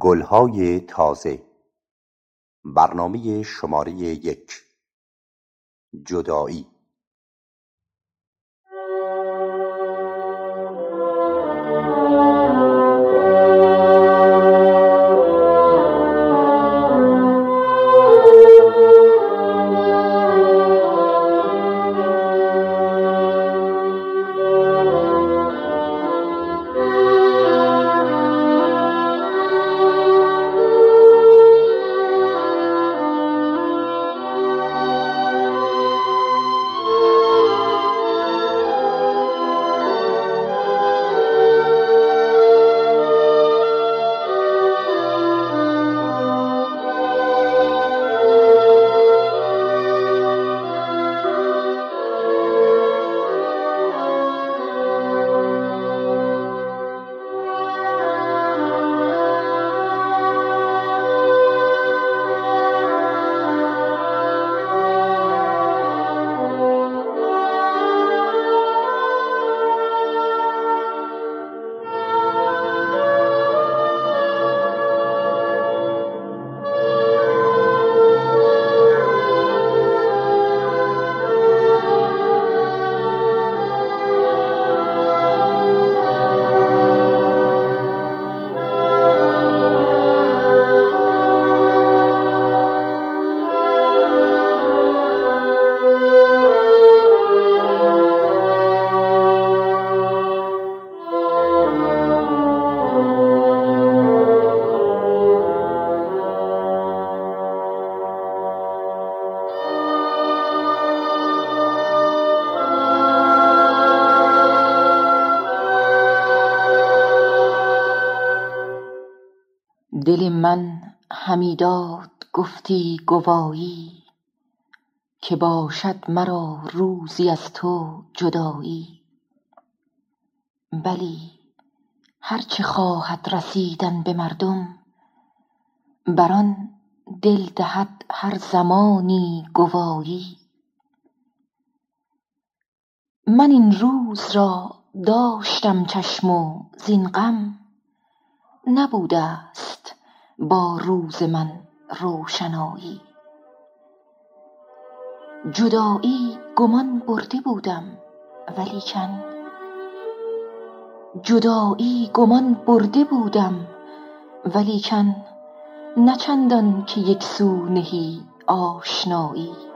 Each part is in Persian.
گلهای تازه. برنامه شماره یک. جدایی. دل من همی داد گفتی گوایی که باشد مرا روزی از تو جدایی. بلی هر چه خواهد رسیدن به مردم بر آن دل دهد هر زمانی گوایی من این روز را داشتم چشم و زین غم نبودست با روز من روشنایی. جدایی گمان برده بودم ولیکن نه چندان که یک سو نهی آشنایی.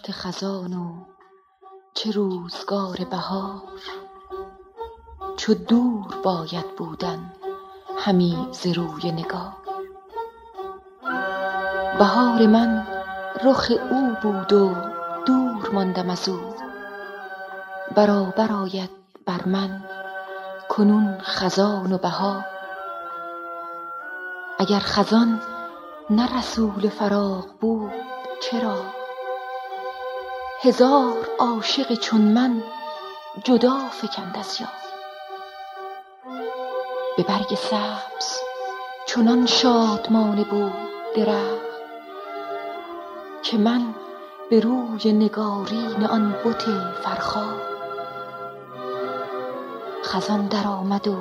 وقت خزان و چه روزگار بهار. چو دور باید بودن همی ز روی نگار. بهار من رخ او بود و دور ماندم از او. برابر آید بر من کنون خزان و بهار. اگر خزان نه رسول فراق بود چرا؟ هزار عاشق چون من جدا فکند از یار. به برگ سبز چنان شادمانه بود درخت که من به روی نگارین آن بت فرخار خزان درآمد و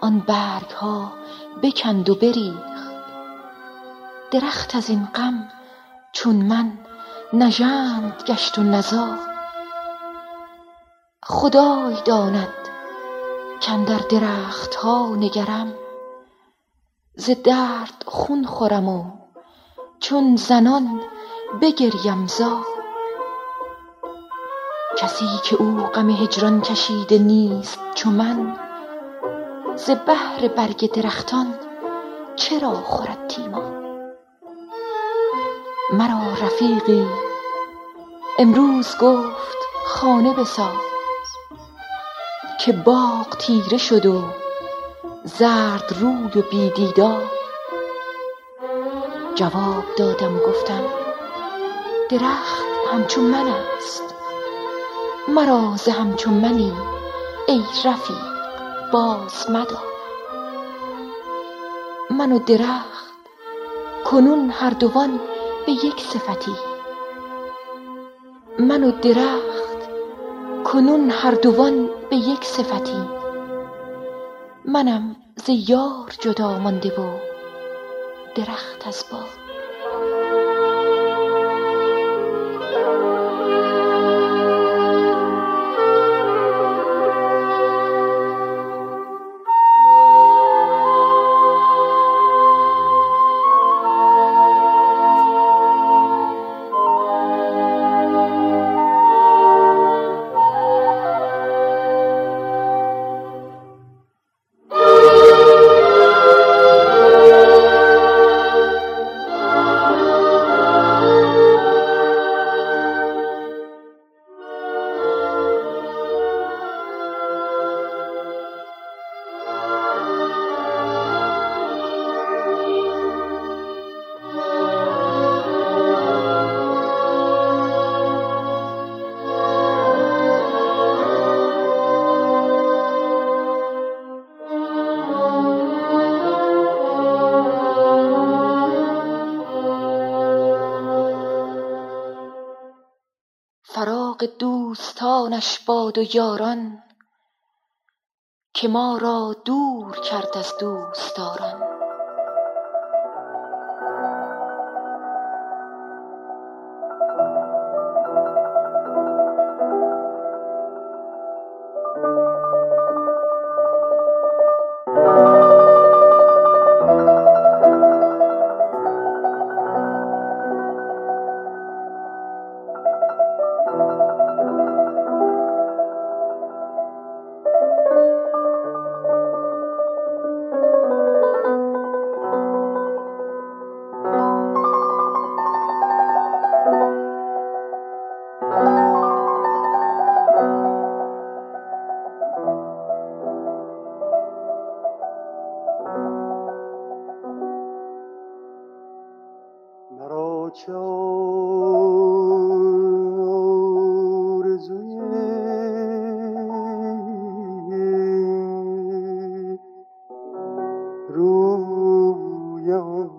آن برگ ها بکند و بریخت. درخت از این غم چون من نژند گشت و نزار خدای داند کاندر درخت ها نگرم. ز درد خون خورم و چون زنان بگریم زار کسی که او غم هجران کشیده نیست چو من ز بهر برگ درختان چرا خورد تیمار مرا رفیقی. امروز گفت خانه بساز. که باغ تیره شد و زردروی و بی دیدار. جواب دادم و گفتم درخت همچو من است. مرا ز همچو منی ای رفیق باز مدار. من و درخت کنون هر دوان به یک صفتیم من و درخت کنون هر دوان به یک صفتیم منم ز یار جدا مانده و درخت از باد فراق دوستانش باد و یاران که ما را دور کرد از دوستداران. چه آرزوی روی آن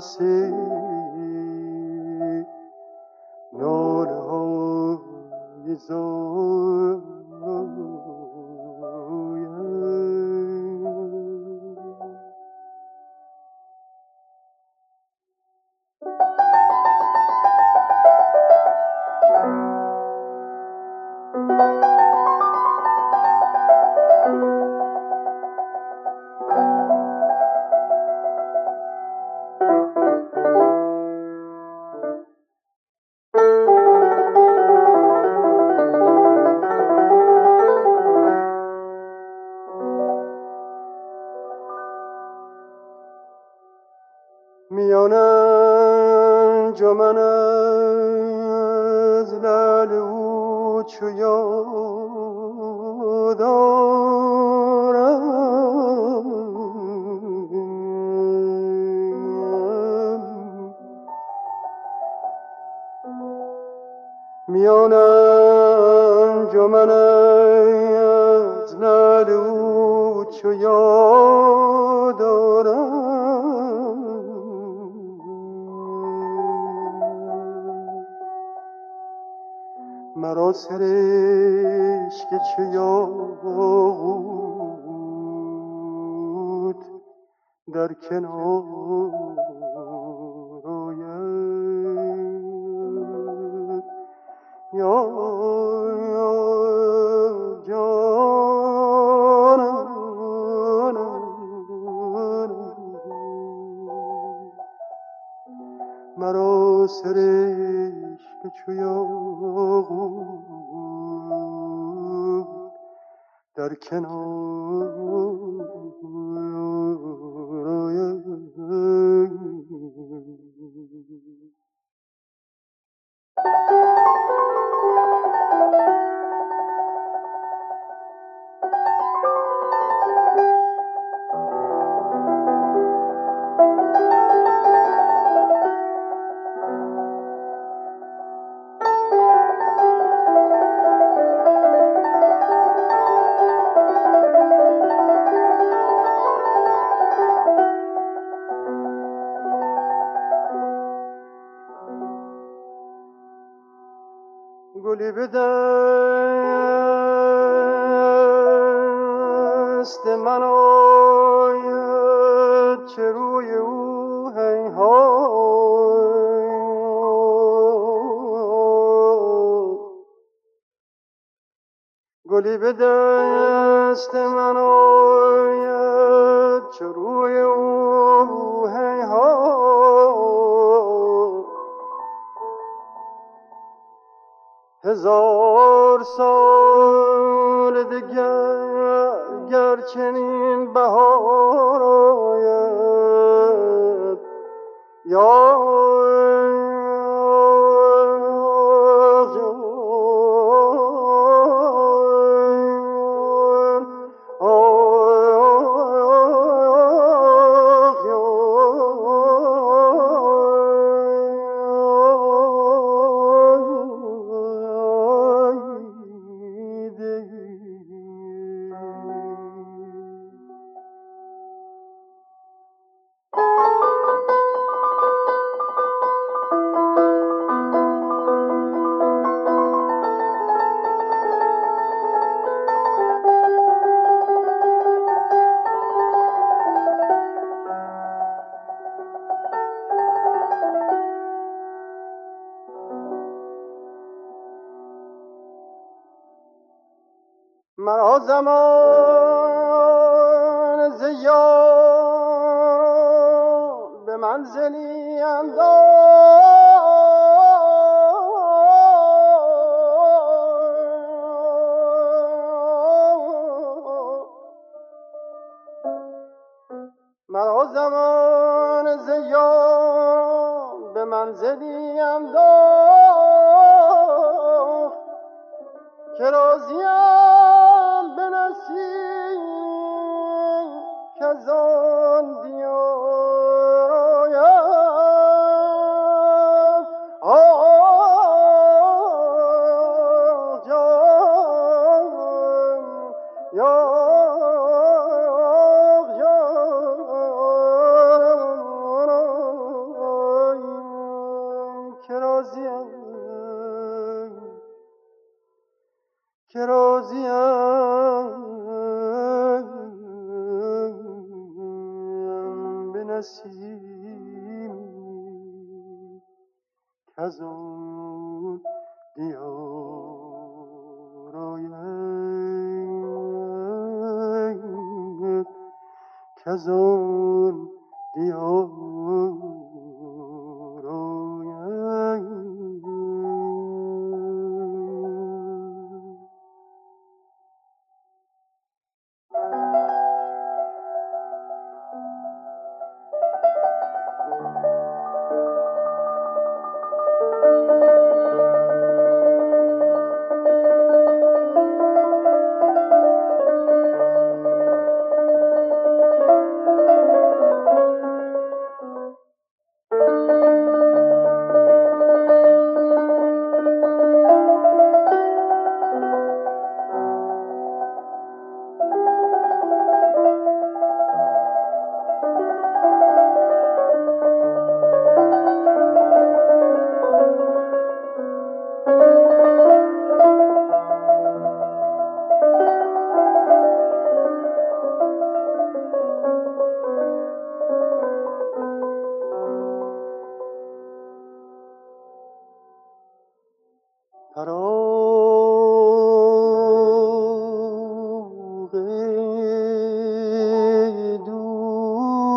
see, no hold. میان انجمن از او چو مرا سرش که چه یاقوت در کنار یا گلی به دست من آید چه روی او ها. هزار سال دیگر گر چنین بهار آید یا مرا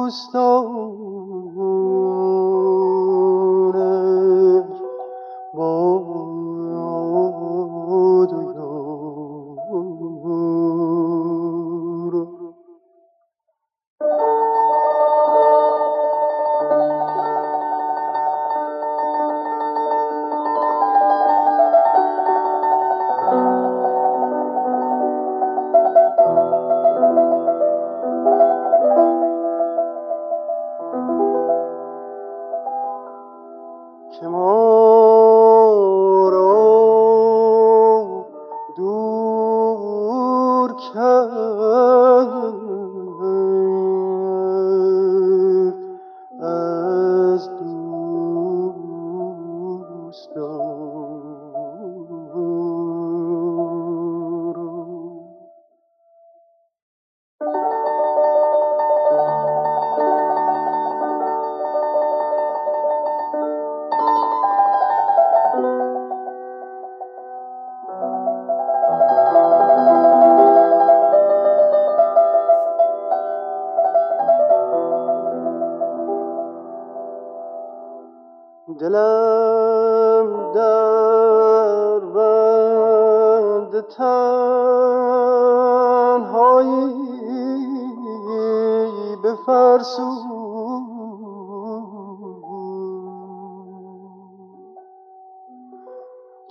دلم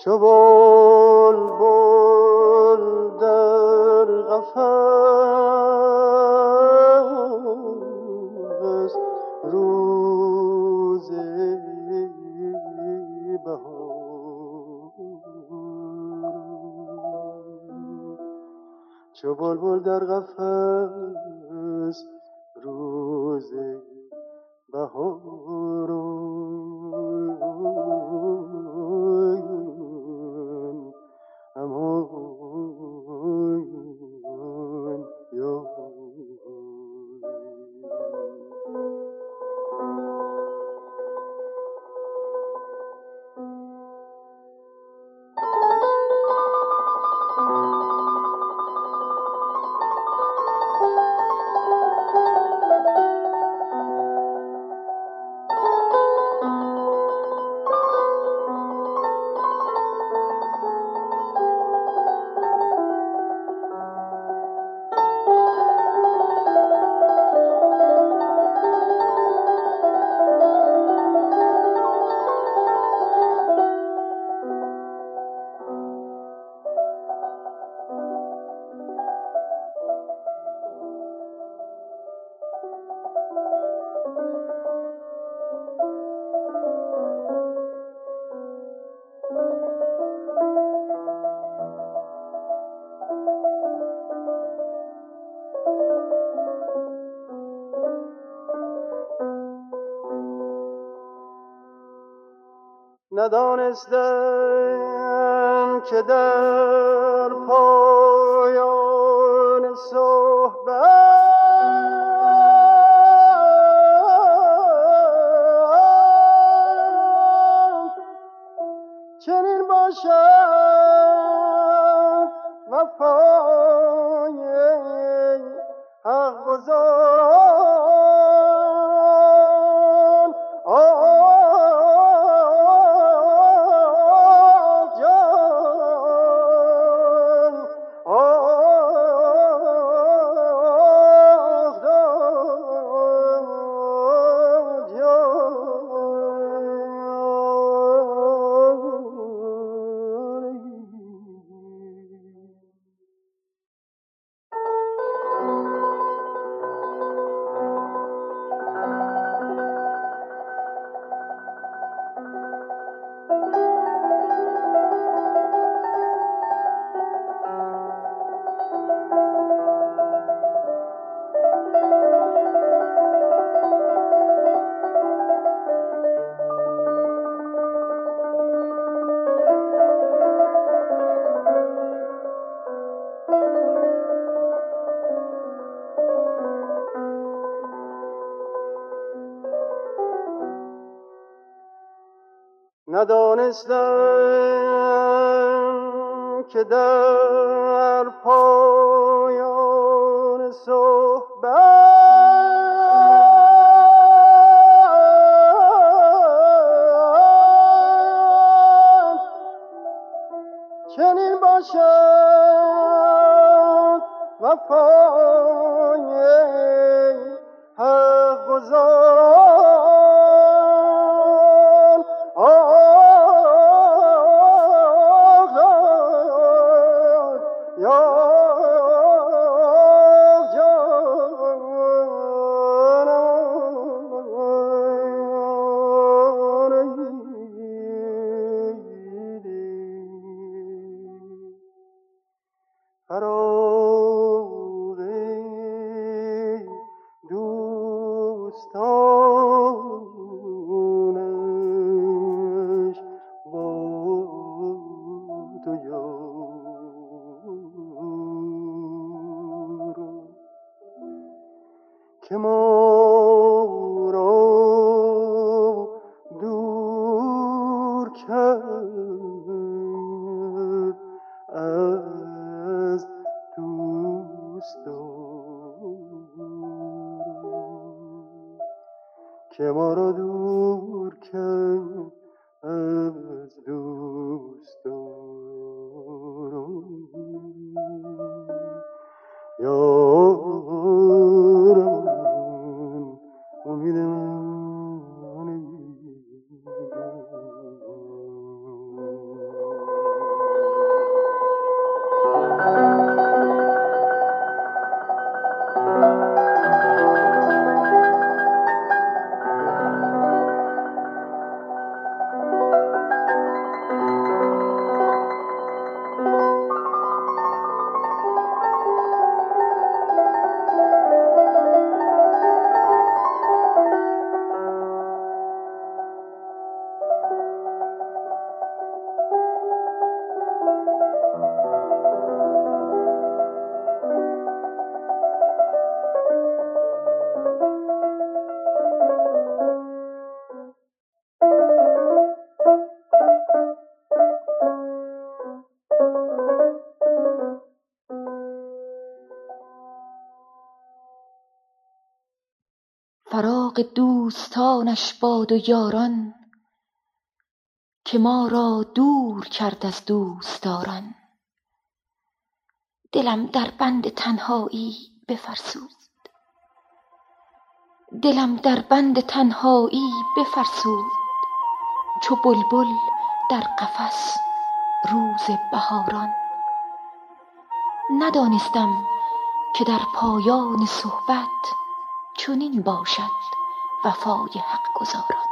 چو بل در قفس روز چو بلبل در قفس روز ندانستم که در پایان صحبت. چنین باشد. ندانستم که در پایان صحبت چنین باشد وفای فراق دوستانش باد و یاران که ما را دور کرد از دوستداران. دلم در بند تنهایی بفرسود. دلم در بند تنهایی بفرسود. چو بلبل در قفس روز بهاران. ندانستم که در پایان صحبت چنین باشد وفای حق گزاران.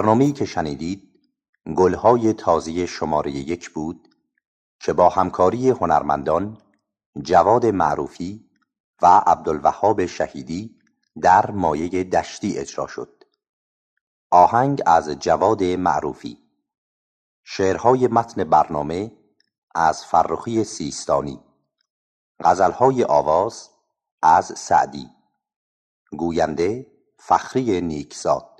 برنامه‌ای که شنیدید گلهای تازه شماره یک بود که با همکاری هنرمندان جواد معروفی و عبدالوهاب شهیدی در مایه دشتی اجرا شد. آهنگ از جواد معروفی. شعرهای متن برنامه از فرخی سیستانی. غزلهای آواز از سعدی. گوینده فخری نیکزاد.